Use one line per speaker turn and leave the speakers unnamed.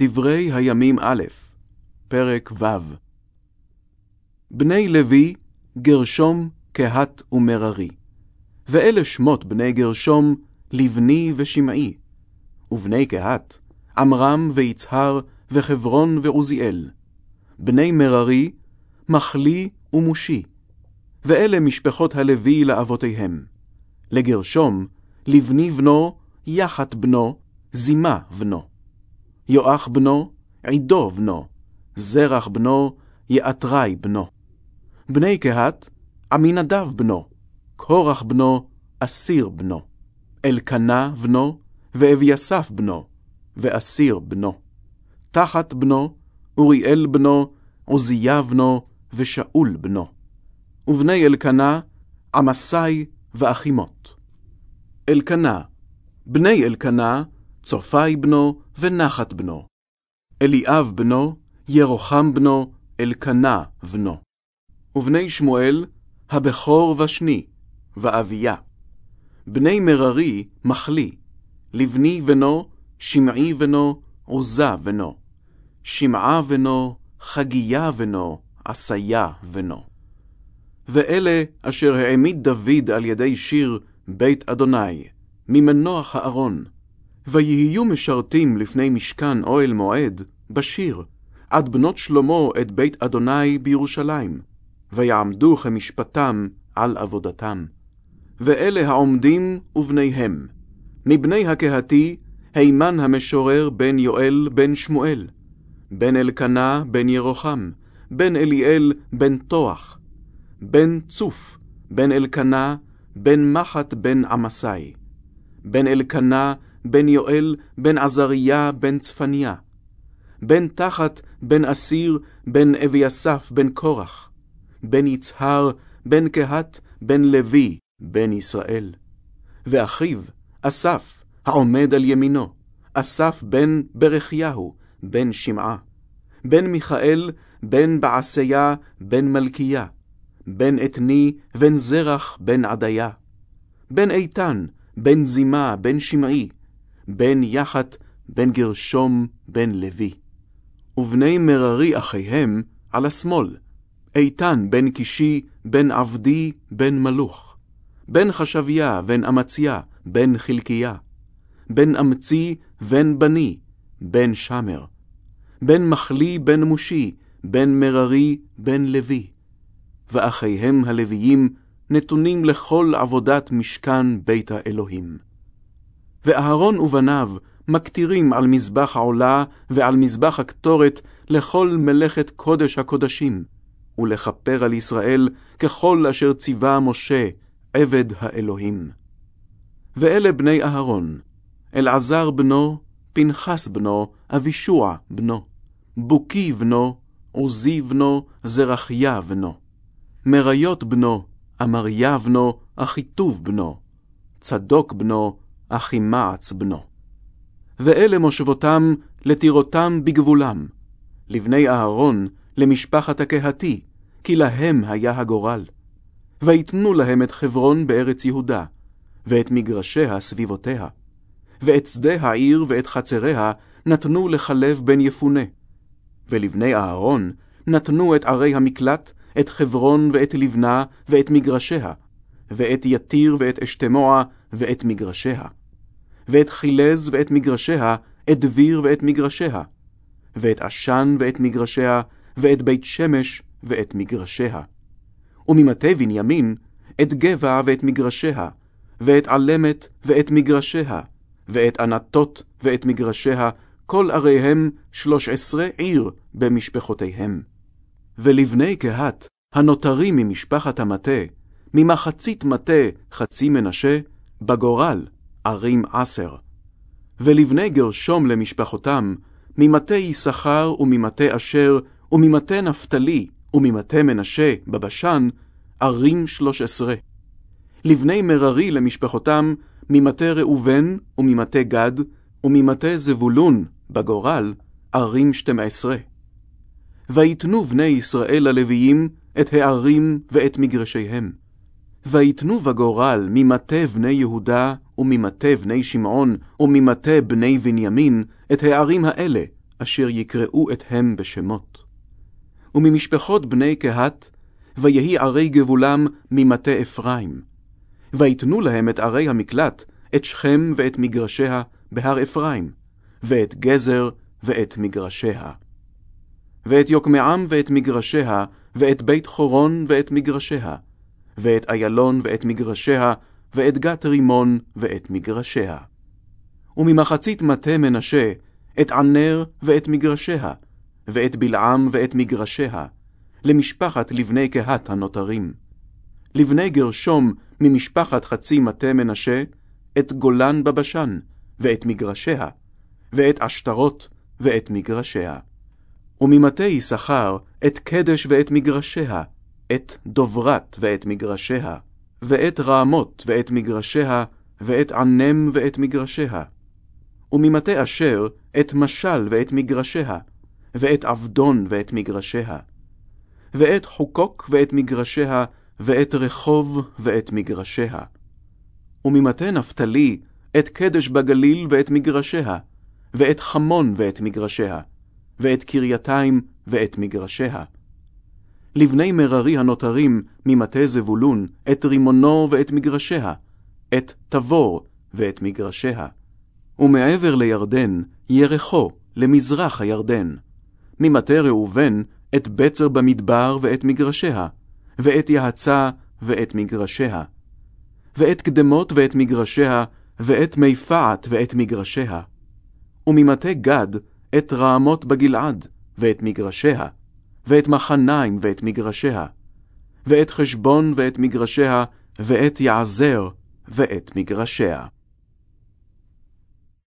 דברי הימים א', פרק ו' בני לוי, גרשום, קהת ומררי. ואלה שמות בני גרשום, לבני ושמעי. ובני קהת, עמרם ויצהר, וחברון ועוזיאל. בני מררי, מחלי ומושי. ואלה משפחות הלוי לאבותיהם. לגרשום, לבני בנו, יחת בנו, זימה בנו. יואח בנו, עידו בנו, זרח בנו, יעטרי בנו. בני קהת, עמינדב בנו, קורח בנו, אסיר בנו. אלקנה בנו, ואביסף בנו, ואסיר בנו. תחת בנו, אוריאל בנו, עוזיה בנו, ושאול בנו. ובני אלקנה, עמסי ואחימות. אלקנה, בני אלקנה, צופי בנו, ונחת בנו. אליאב בנו, ירוחם בנו, אלקנה בנו. ובני שמואל, הבכור ושני, ואביה. בני מררי, מחלי, לבני בנו, שמעי בנו, עוזה בנו. שמעה בנו, חגיה בנו, עשיה בנו. ואלה אשר העמיד דוד על ידי שיר בית אדוני, ממנוח הארון, ויהיו משרתים לפני משכן אוהל מועד, בשיר, עד בנות שלמה את בית אדוני בירושלים, ויעמדו כמשפטם על עבודתם. ואלה העומדים ובניהם, מבני הקהתי, הימן המשורר בן יואל בן שמואל, בן אלקנה בן ירוחם, בן אליאל בן תוח, בן צוף, בן אלקנה, בן מחת בן עמסי, בן אלקנה, בן יואל, בן עזריה, בן צפניה, בן תחת, בן אסיר, בן אביסף, בן קורח, בן יצהר, בן קהת, בן לוי, בן ישראל. ואחיו, אסף, העומד על ימינו, אסף בן ברכיהו, בן שמעה, בן מיכאל, בן בעשיה, בן מלכיה, בן אתני, בן זרח, בן עדיה, בן איתן, בן זימה, בן שמעי, בן יחת, בן גרשום, בן לוי. ובני מררי אחיהם על השמאל, איתן בן קישי, בן עבדי, בן מלוך, בן חשביה, בן אמציה, בן חלקיה, בן אמצי, בן בני, בן שמר, בן מחלי, בן מושי, בן מררי, בן לוי. ואחיהם הלוויים נתונים לכל עבודת משכן בית האלוהים. ואהרון ובניו מקטירים על מזבח העולה ועל מזבח הקטורת לכל מלאכת קודש הקודשים, ולכפר על ישראל ככל אשר ציווה משה, עבד האלוהים. ואלה בני אהרון, אלעזר בנו, פנחס בנו, אבישוע בנו, בוקי בנו, עוזי בנו, זרחיה בנו, מריות בנו, אמריה בנו, אחיטוב בנו, צדוק בנו, אחימעץ בנו. ואלה מושבותם לטירותם בגבולם, לבני אהרון, למשפחת הקהתי, כי להם היה הגורל. ויתנו להם את חברון בארץ יהודה, ואת מגרשיה סביבותיה, ואת שדה העיר ואת חצריה נתנו לחלב בן יפונה. ולבני אהרון נתנו את ערי המקלט, את חברון ואת לבנה ואת מגרשיה, ואת יתיר ואת אשתמוע ואת מגרשיה. ואת חילז ואת מגרשיה, את דביר ואת מגרשיה, ואת עשן ואת מגרשיה, ואת בית שמש ואת מגרשיה. וממטה בנימין, את גבע ואת מגרשיה, ואת עלמת ואת מגרשיה, ואת ענתות ואת מגרשיה, כל עריהם שלוש עשרה עיר במשפחותיהם. ולבני קהת, הנותרים ממשפחת המטה, ממחצית מטה חצי מנשה, בגורל ערים עשר. ולבני גרשום למשפחותם, ממטה יששכר וממטה אשר, וממטה נפתלי, וממטה מנשה בבשן, ערים שלוש עשרה. לבני מררי למשפחותם, ממטה ראובן, וממטה גד, וממטה זבולון, בגורל, ערים שתים עשרה. ויתנו בני ישראל הלוויים את הערים ואת מגרשיהם. ויתנו בגורל ממטה בני יהודה, וממטה בני שמעון, וממטה בני בנימין, את הערים האלה, אשר יקראו אתהם בשמות. וממשפחות בני קהת, ויהי ערי גבולם ממטה אפרים. ויתנו להם את ערי המקלט, את שכם ואת מגרשיה בהר אפרים, ואת גזר ואת מגרשיה. ואת יוקמעם ואת מגרשיה, ואת בית חורון ואת מגרשיה, ואת איילון ואת מגרשיה, ואת גת רימון ואת מגרשיה. וממחצית מטה מנשה, את ענר ואת מגרשיה, ואת בלעם ואת מגרשיה, למשפחת לבני קהת הנותרים. לבני גרשום ממשפחת חצי מטה מנשה, את גולן בבשן, ואת מגרשיה, ואת עשתרות, ואת מגרשיה. וממטה יששכר, את קדש ואת מגרשיה, את דוברת ואת מגרשיה, ואת רעמות ואת מגרשיה, ואת ענם ואת מגרשיה. וממטה אשר, את משל ואת מגרשיה, ואת עבדון ואת מגרשיה. ואת חוקוק ואת מגרשיה, ואת רחוב ואת מגרשיה. וממטה נפתלי, את קדש בגליל ואת מגרשיה, ואת חמון ואת מגרשיה, ואת קרייתיים ואת מגרשיה. לבני מררי הנותרים ממטה זבולון, את רימונו ואת מגרשיה, את תבור ואת מגרשיה. ומעבר לירדן, ירחו, למזרח הירדן. ממטה ראובן, את בצר במדבר ואת מגרשיה, ואת יעצה ואת מגרשיה. ואת קדמות ואת מגרשיה, ואת מיפעת ואת מגרשיה. וממטה גד, את רעמות בגלעד, ואת מגרשיה, ואת מחניים ואת מגרשיה, ואת חשבון ואת מגרשיה, ואת יעזר ואת מגרשיה.